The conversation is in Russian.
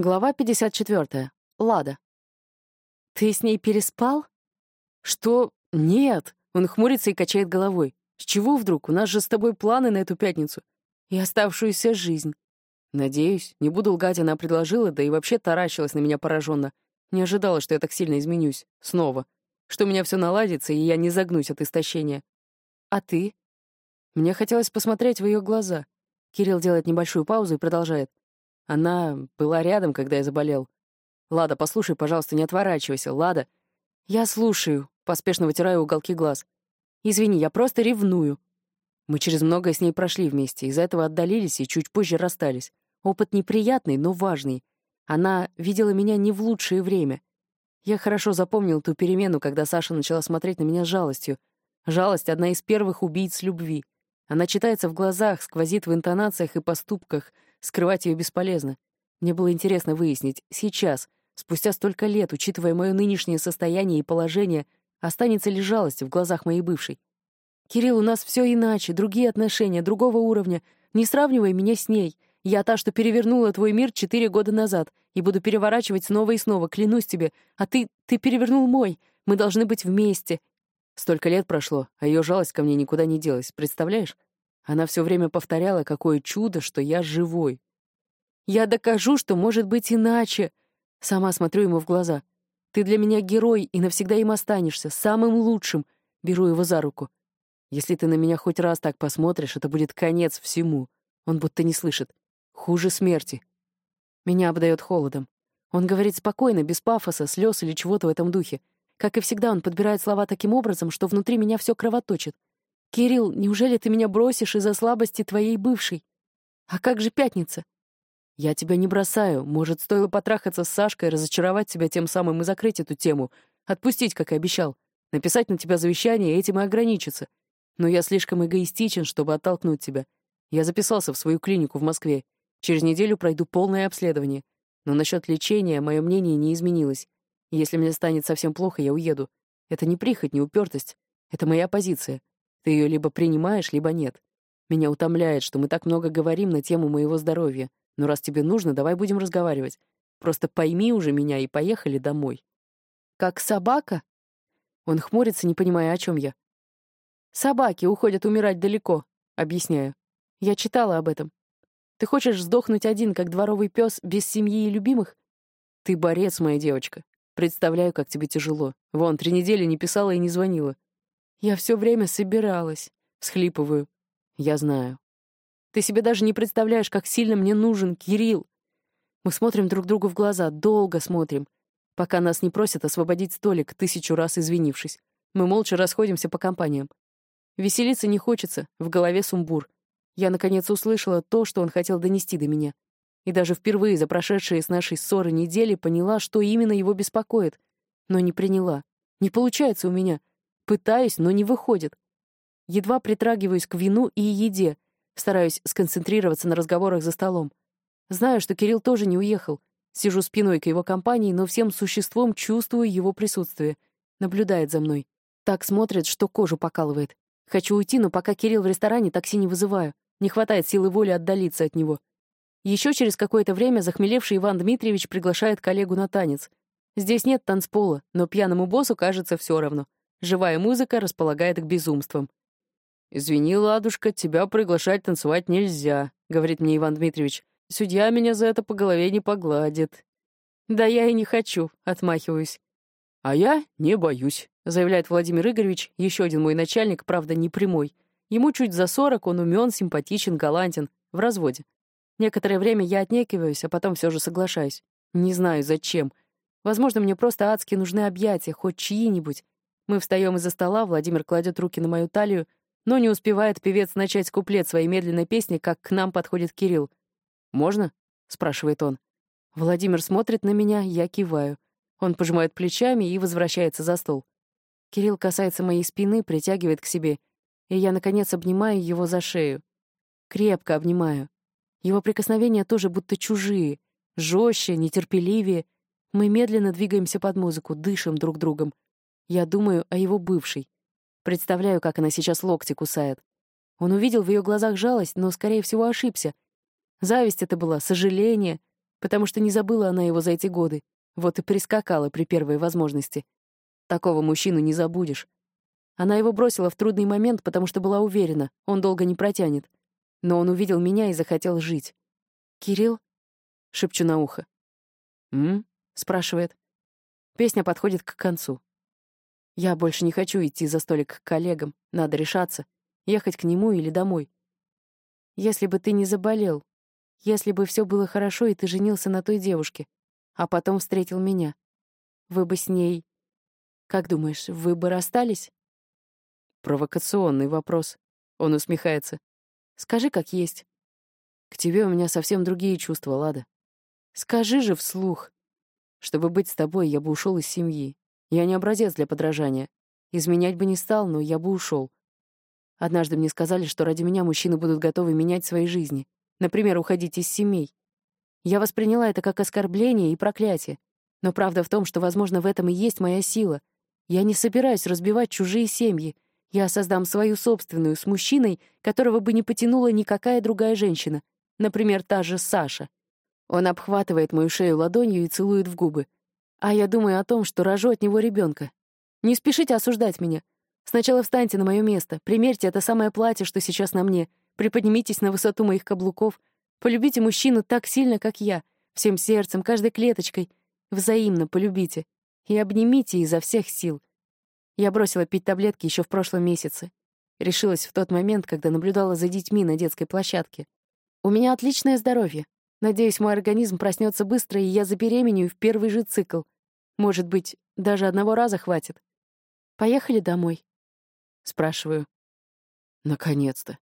Глава 54. Лада. «Ты с ней переспал?» «Что? Нет!» Он хмурится и качает головой. «С чего вдруг? У нас же с тобой планы на эту пятницу. И оставшуюся жизнь». Надеюсь, не буду лгать, она предложила, да и вообще таращилась на меня пораженно. Не ожидала, что я так сильно изменюсь. Снова. Что у меня все наладится, и я не загнусь от истощения. «А ты?» Мне хотелось посмотреть в ее глаза. Кирилл делает небольшую паузу и продолжает. Она была рядом, когда я заболел. Лада, послушай, пожалуйста, не отворачивайся. Лада. Я слушаю, поспешно вытираю уголки глаз. Извини, я просто ревную. Мы через многое с ней прошли вместе, из-за этого отдалились и чуть позже расстались. Опыт неприятный, но важный. Она видела меня не в лучшее время. Я хорошо запомнил ту перемену, когда Саша начала смотреть на меня с жалостью. Жалость — одна из первых убийц любви. Она читается в глазах, сквозит в интонациях и поступках — Скрывать ее бесполезно. Мне было интересно выяснить, сейчас, спустя столько лет, учитывая мое нынешнее состояние и положение, останется ли жалость в глазах моей бывшей. «Кирилл, у нас все иначе, другие отношения, другого уровня. Не сравнивай меня с ней. Я та, что перевернула твой мир четыре года назад, и буду переворачивать снова и снова, клянусь тебе. А ты, ты перевернул мой. Мы должны быть вместе». Столько лет прошло, а ее жалость ко мне никуда не делась, представляешь? Она все время повторяла, какое чудо, что я живой. «Я докажу, что может быть иначе!» Сама смотрю ему в глаза. «Ты для меня герой, и навсегда им останешься, самым лучшим!» Беру его за руку. «Если ты на меня хоть раз так посмотришь, это будет конец всему!» Он будто не слышит. «Хуже смерти!» Меня обдает холодом. Он говорит спокойно, без пафоса, слез или чего-то в этом духе. Как и всегда, он подбирает слова таким образом, что внутри меня все кровоточит. «Кирилл, неужели ты меня бросишь из-за слабости твоей бывшей? А как же пятница?» «Я тебя не бросаю. Может, стоило потрахаться с Сашкой, разочаровать тебя тем самым и закрыть эту тему. Отпустить, как и обещал. Написать на тебя завещание и этим и ограничиться. Но я слишком эгоистичен, чтобы оттолкнуть тебя. Я записался в свою клинику в Москве. Через неделю пройду полное обследование. Но насчет лечения мое мнение не изменилось. Если мне станет совсем плохо, я уеду. Это не прихоть, не упертость. Это моя позиция. Ты ее либо принимаешь, либо нет. Меня утомляет, что мы так много говорим на тему моего здоровья. Но раз тебе нужно, давай будем разговаривать. Просто пойми уже меня и поехали домой. Как собака? Он хмурится, не понимая, о чем я. Собаки уходят умирать далеко, объясняю. Я читала об этом. Ты хочешь сдохнуть один, как дворовый пес, без семьи и любимых? Ты борец, моя девочка. Представляю, как тебе тяжело. Вон, три недели не писала и не звонила. Я все время собиралась. Схлипываю. Я знаю. Ты себе даже не представляешь, как сильно мне нужен Кирилл. Мы смотрим друг другу в глаза, долго смотрим, пока нас не просят освободить столик, тысячу раз извинившись. Мы молча расходимся по компаниям. Веселиться не хочется, в голове сумбур. Я, наконец, услышала то, что он хотел донести до меня. И даже впервые за прошедшие с нашей ссоры недели поняла, что именно его беспокоит. Но не приняла. Не получается у меня. Пытаюсь, но не выходит. Едва притрагиваюсь к вину и еде, стараюсь сконцентрироваться на разговорах за столом. Знаю, что Кирилл тоже не уехал. Сижу спиной к его компании, но всем существом чувствую его присутствие. Наблюдает за мной. Так смотрит, что кожу покалывает. Хочу уйти, но пока Кирилл в ресторане, такси не вызываю. Не хватает силы воли отдалиться от него. Еще через какое-то время захмелевший Иван Дмитриевич приглашает коллегу на танец. Здесь нет танцпола, но пьяному боссу кажется все равно. Живая музыка располагает к безумствам. «Извини, ладушка, тебя приглашать танцевать нельзя», — говорит мне Иван Дмитриевич. «Судья меня за это по голове не погладит». «Да я и не хочу», — отмахиваюсь. «А я не боюсь», — заявляет Владимир Игоревич, еще один мой начальник, правда, не прямой. Ему чуть за сорок, он умен, симпатичен, галантен, в разводе. Некоторое время я отнекиваюсь, а потом все же соглашаюсь. Не знаю, зачем. Возможно, мне просто адски нужны объятия, хоть чьи-нибудь, мы встаем из-за стола, Владимир кладет руки на мою талию, но не успевает певец начать куплет своей медленной песни, как к нам подходит Кирилл. «Можно?» — спрашивает он. Владимир смотрит на меня, я киваю. Он пожимает плечами и возвращается за стол. Кирилл касается моей спины, притягивает к себе, и я, наконец, обнимаю его за шею. Крепко обнимаю. Его прикосновения тоже будто чужие, жестче, нетерпеливее. Мы медленно двигаемся под музыку, дышим друг другом. Я думаю о его бывшей. Представляю, как она сейчас локти кусает. Он увидел в ее глазах жалость, но, скорее всего, ошибся. Зависть это была, сожаление. потому что не забыла она его за эти годы, вот и прискакала при первой возможности. Такого мужчину не забудешь. Она его бросила в трудный момент, потому что была уверена, он долго не протянет. Но он увидел меня и захотел жить. «Кирилл?» — шепчу на ухо. «М?» — спрашивает. Песня подходит к концу. Я больше не хочу идти за столик к коллегам. Надо решаться, ехать к нему или домой. Если бы ты не заболел, если бы все было хорошо, и ты женился на той девушке, а потом встретил меня, вы бы с ней... Как думаешь, вы бы расстались? Провокационный вопрос. Он усмехается. Скажи, как есть. К тебе у меня совсем другие чувства, Лада. Скажи же вслух. Чтобы быть с тобой, я бы ушел из семьи. Я не образец для подражания. Изменять бы не стал, но я бы ушел. Однажды мне сказали, что ради меня мужчины будут готовы менять свои жизни. Например, уходить из семей. Я восприняла это как оскорбление и проклятие. Но правда в том, что, возможно, в этом и есть моя сила. Я не собираюсь разбивать чужие семьи. Я создам свою собственную с мужчиной, которого бы не потянула никакая другая женщина. Например, та же Саша. Он обхватывает мою шею ладонью и целует в губы. А я думаю о том, что рожу от него ребенка. Не спешите осуждать меня. Сначала встаньте на мое место, примерьте это самое платье, что сейчас на мне, приподнимитесь на высоту моих каблуков, полюбите мужчину так сильно, как я, всем сердцем, каждой клеточкой, взаимно полюбите и обнимите изо всех сил. Я бросила пить таблетки еще в прошлом месяце. Решилась в тот момент, когда наблюдала за детьми на детской площадке. У меня отличное здоровье, Надеюсь, мой организм проснется быстро, и я забеременею в первый же цикл. Может быть, даже одного раза хватит. Поехали домой? Спрашиваю. Наконец-то.